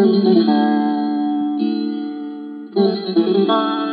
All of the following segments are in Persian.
Thank you.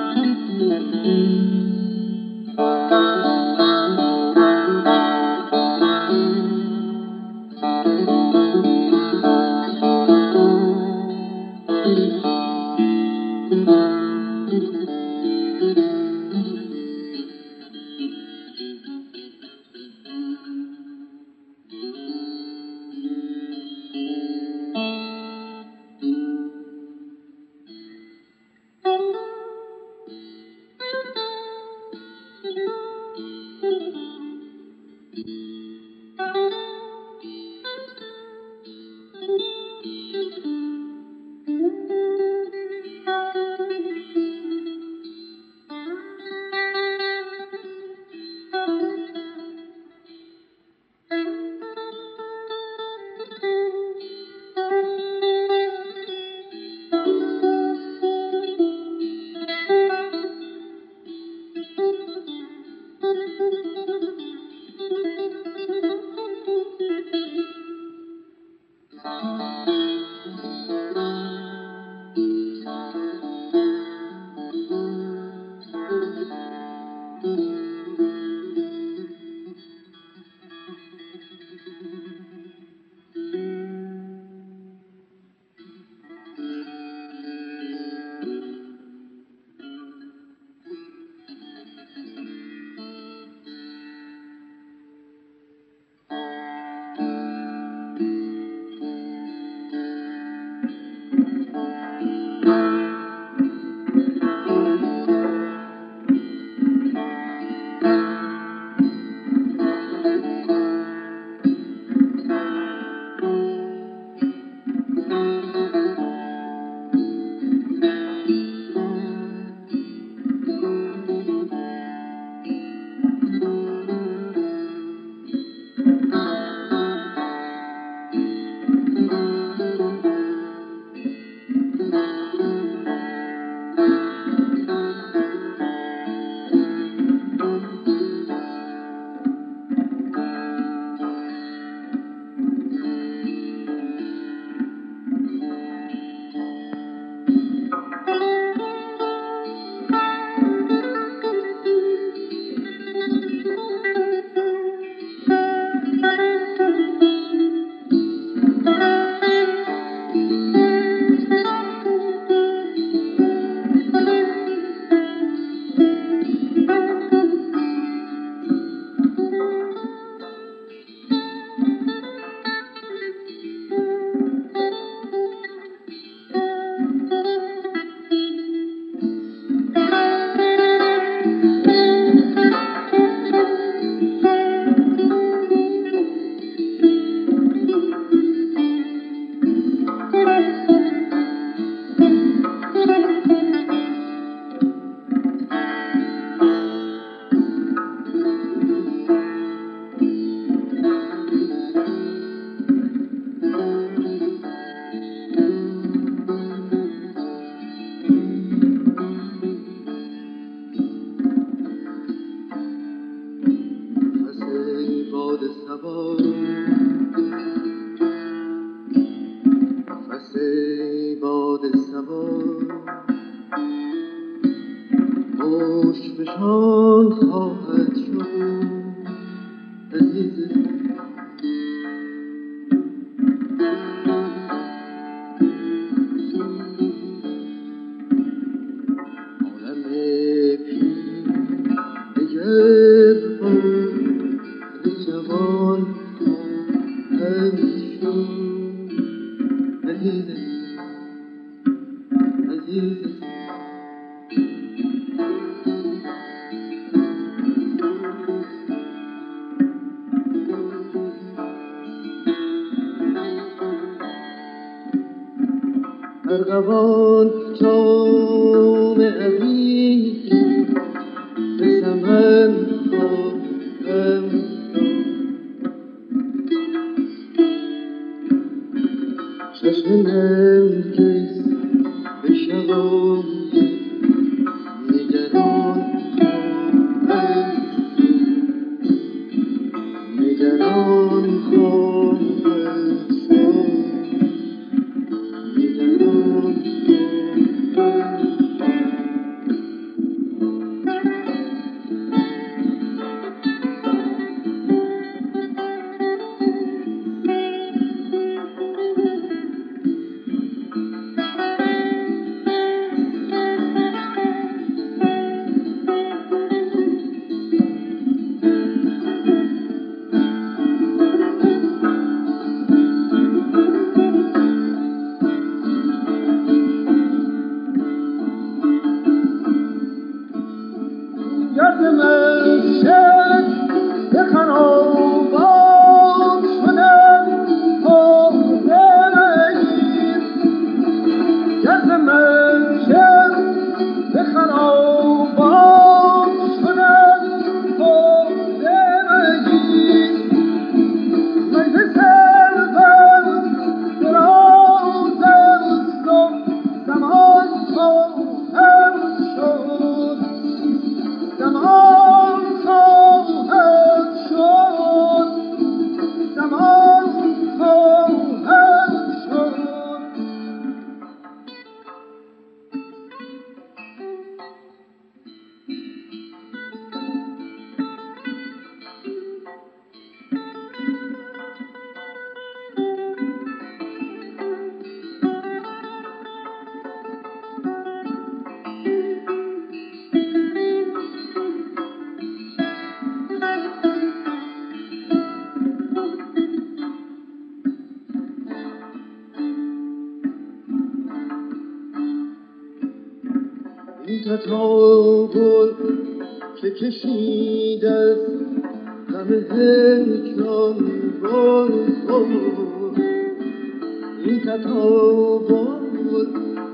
این تطاول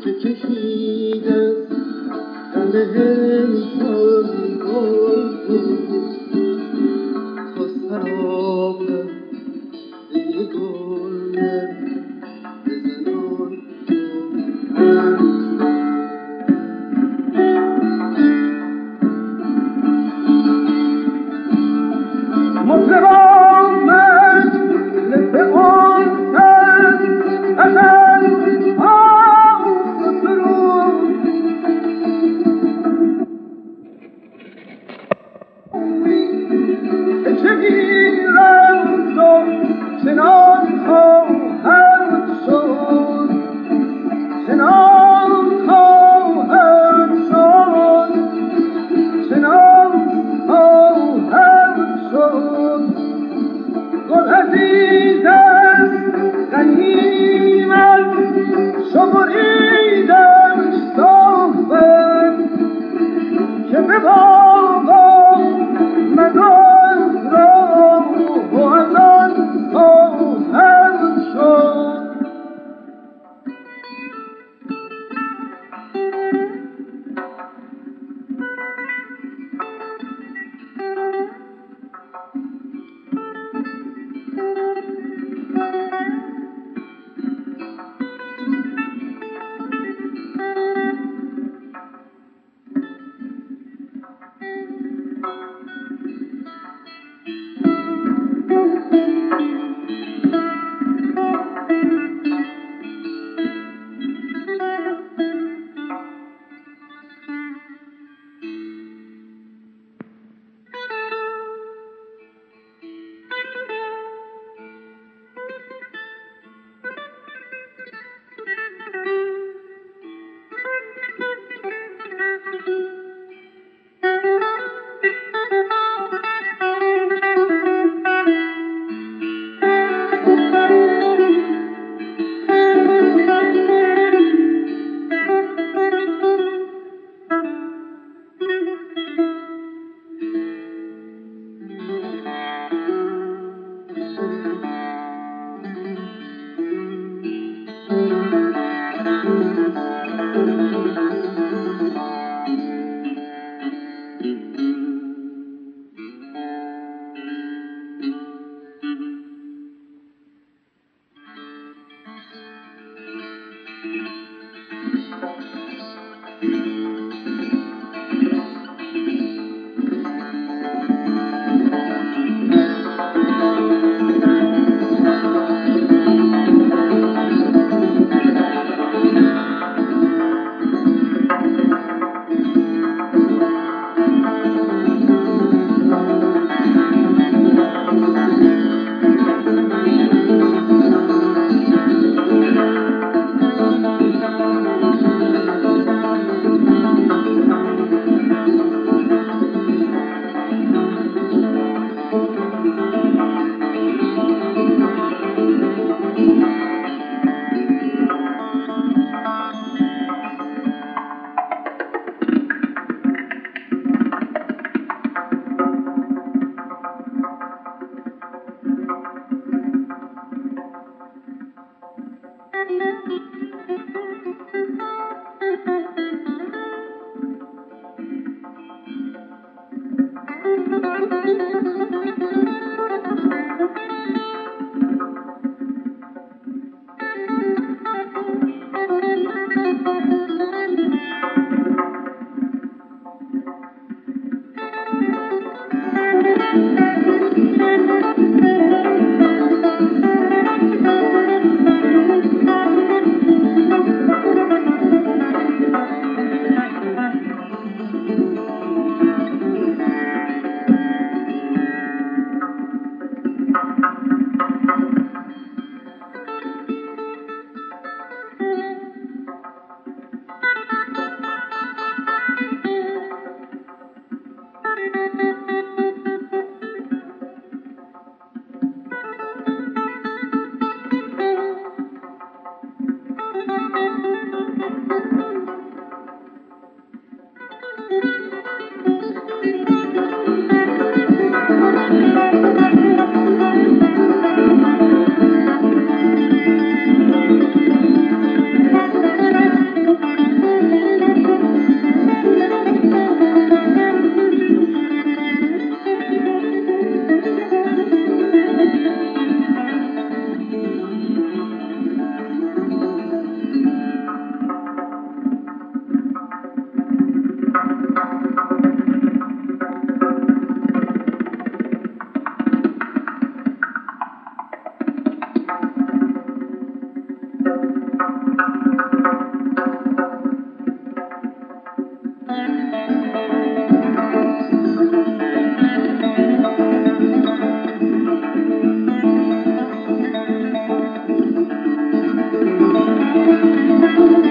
که کشید از غم Música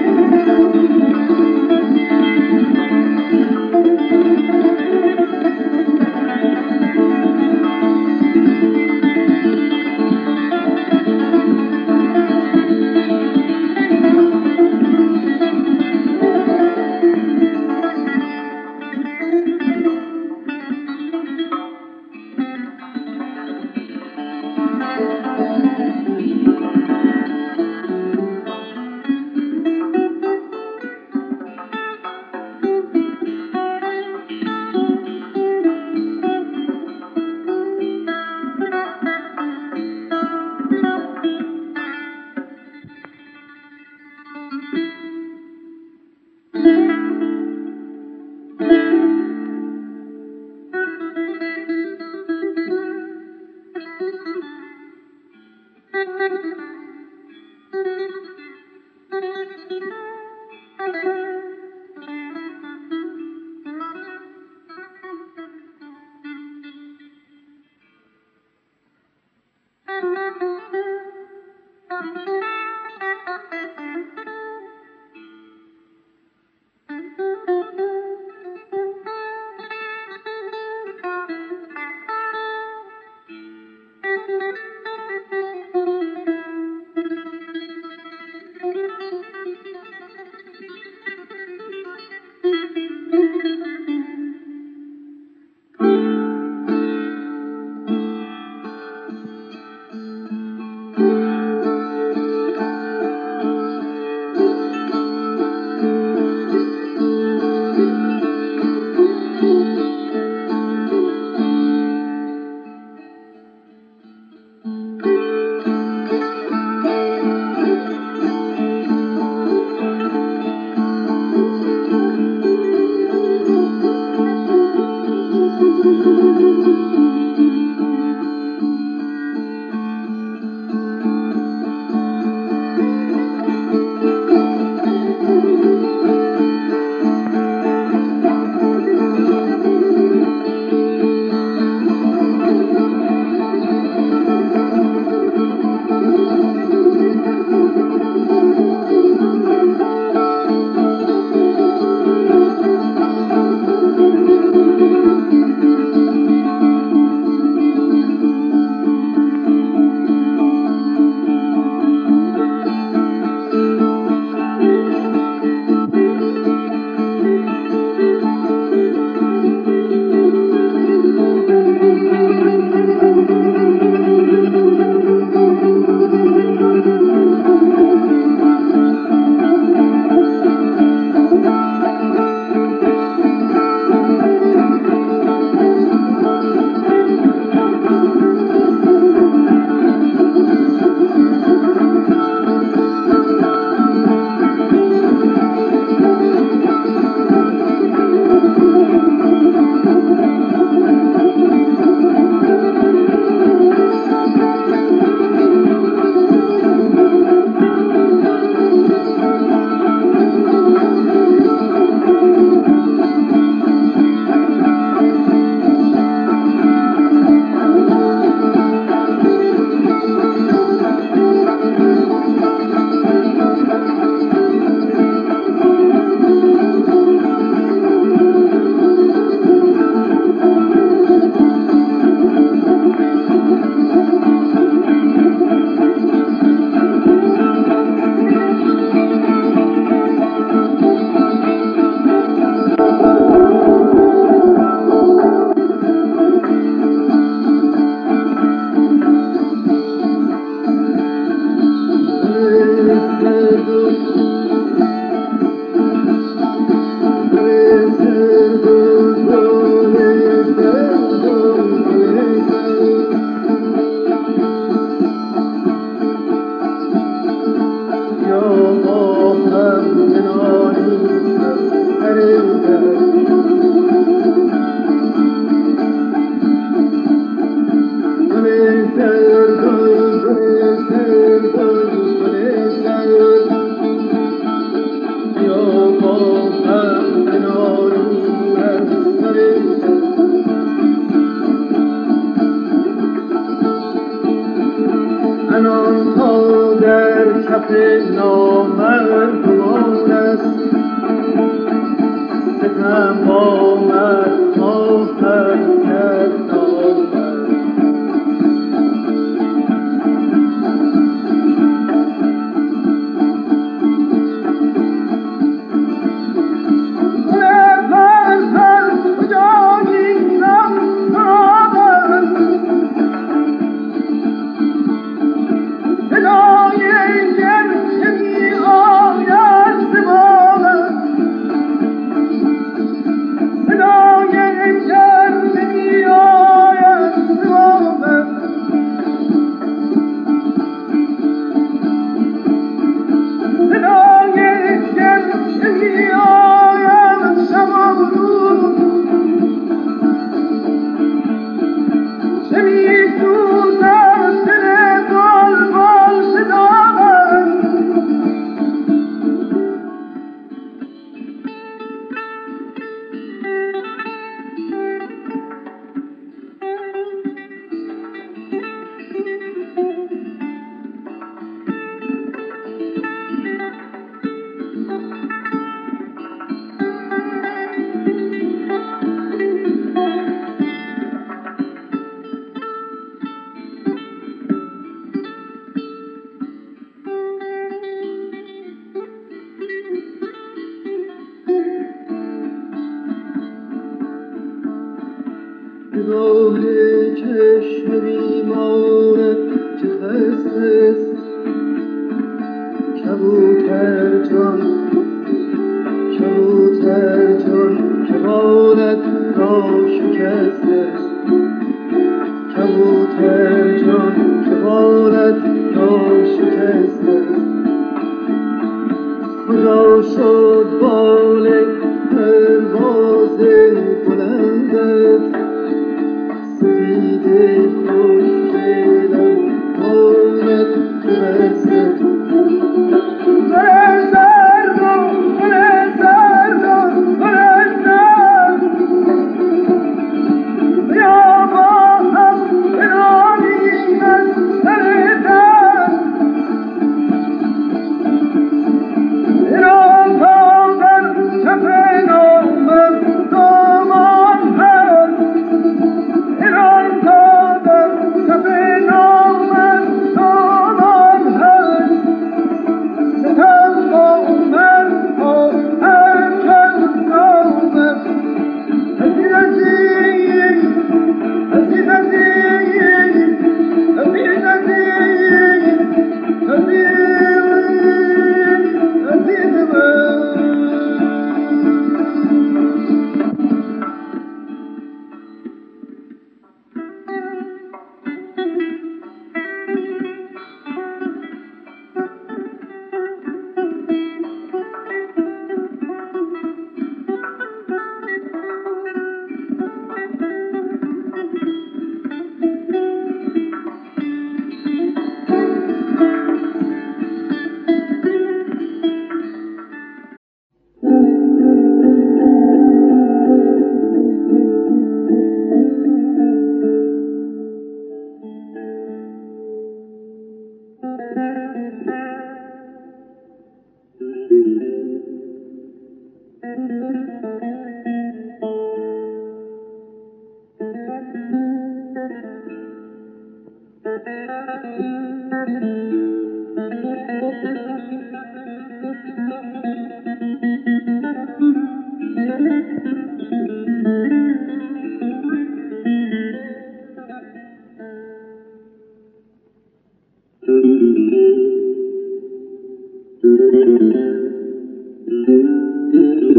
just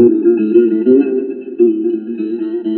Thank you.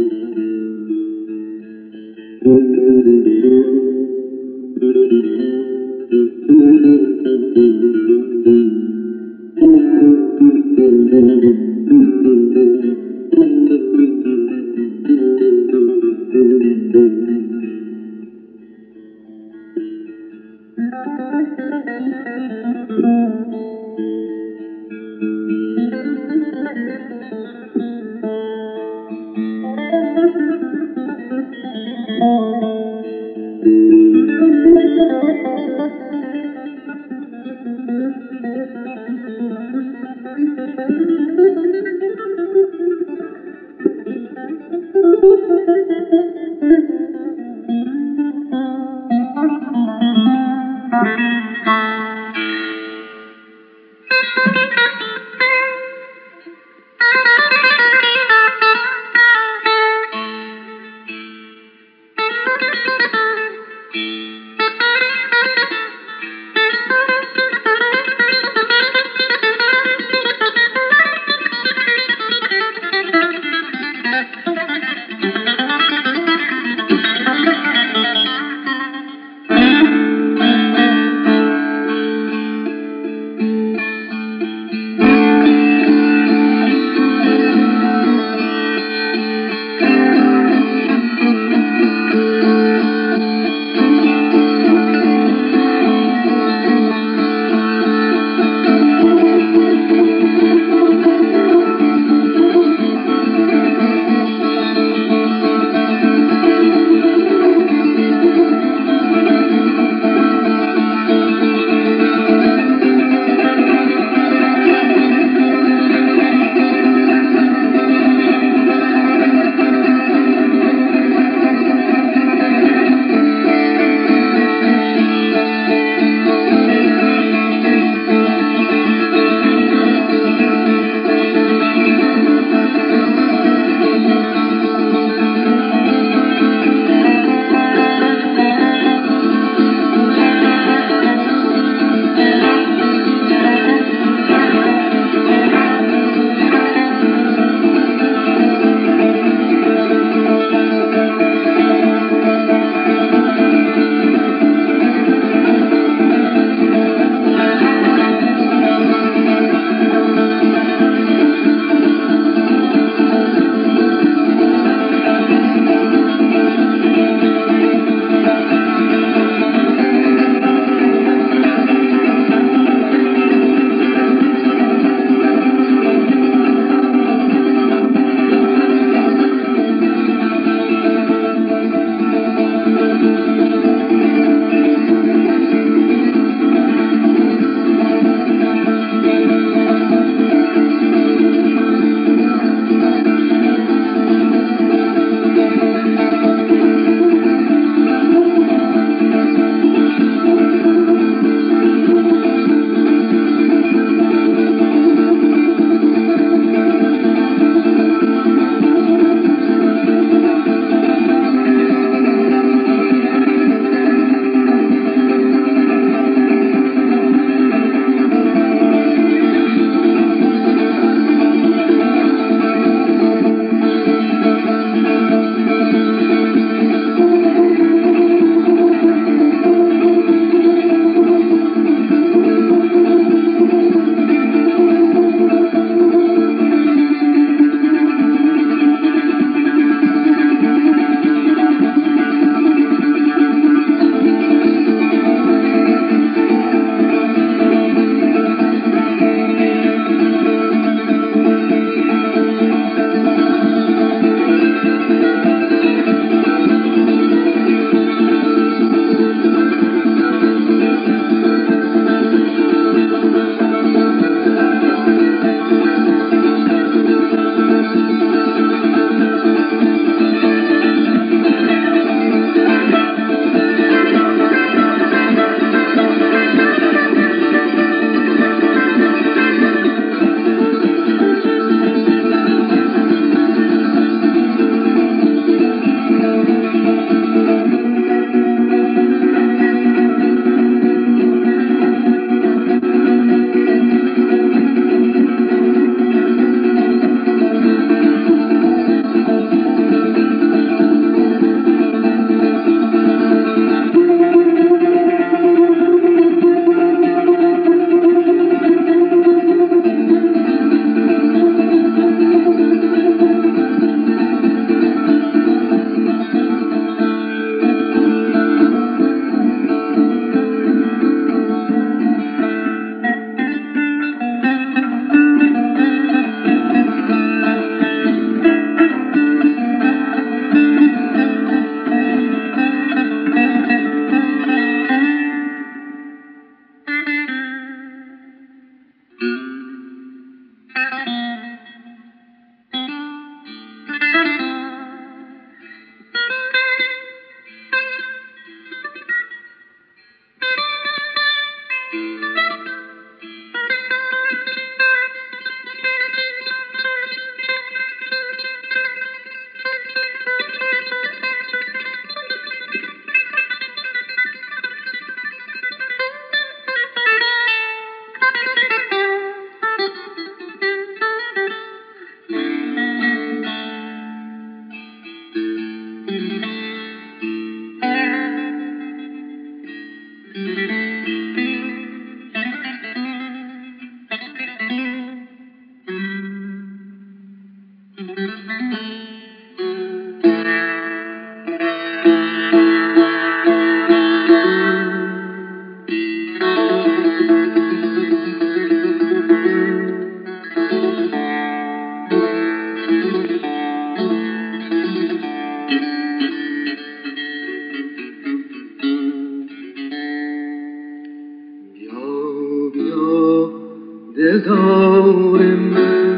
دلدار من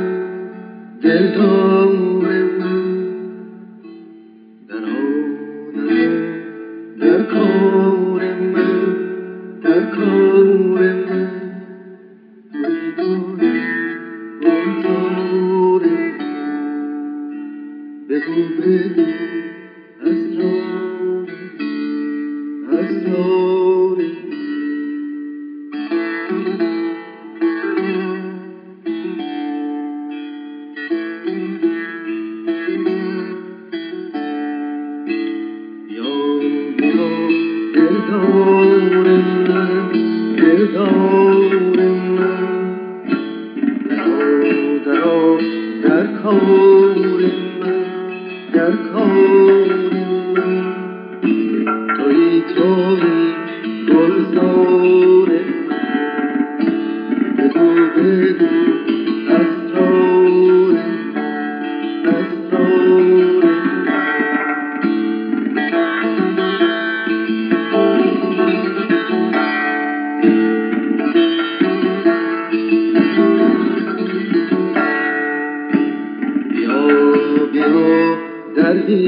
دلدار من.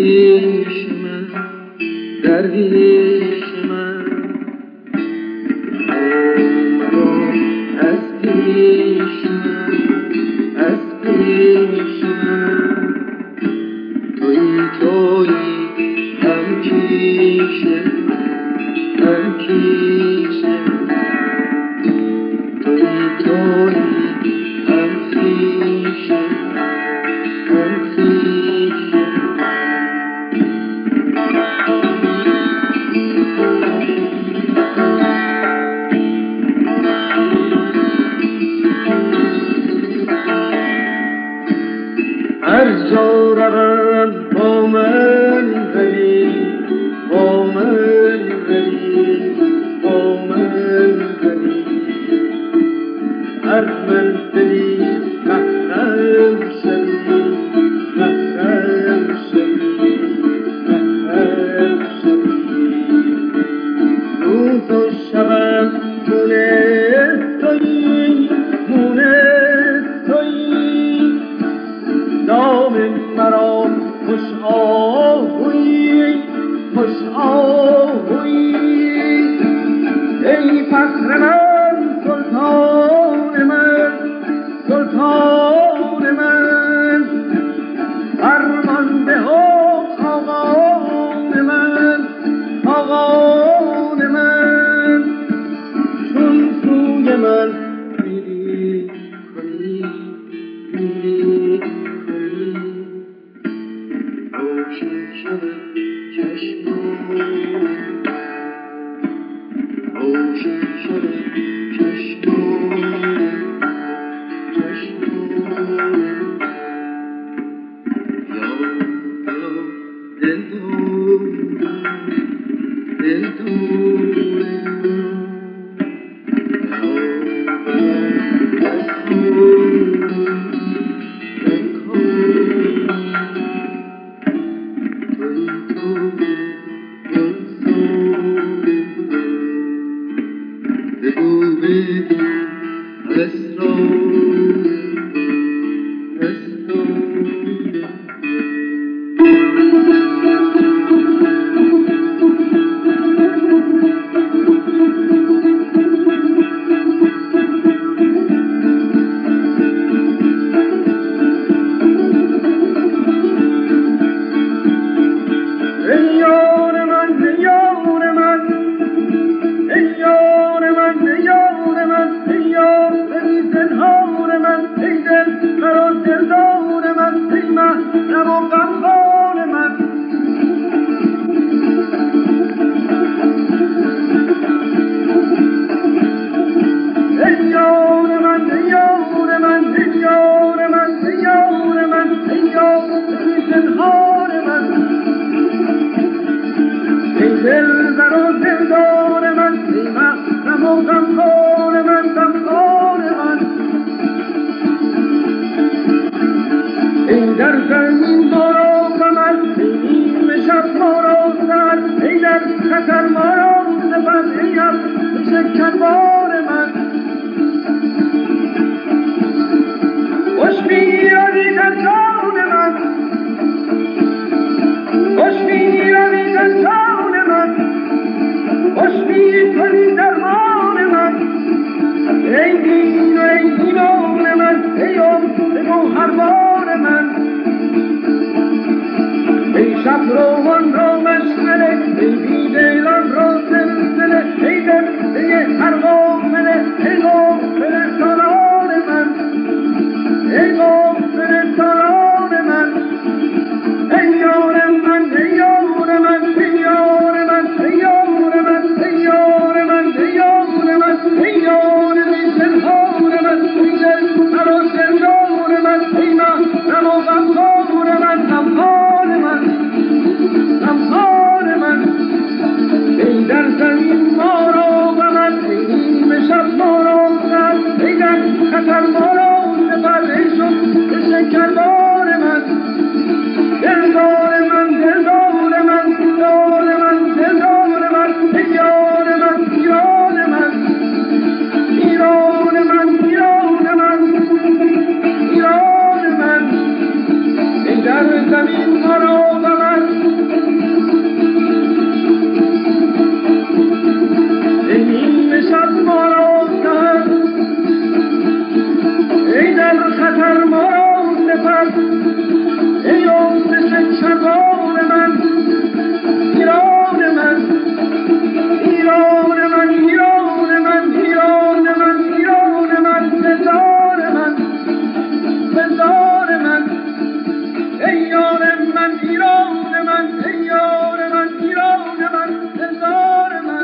in ای من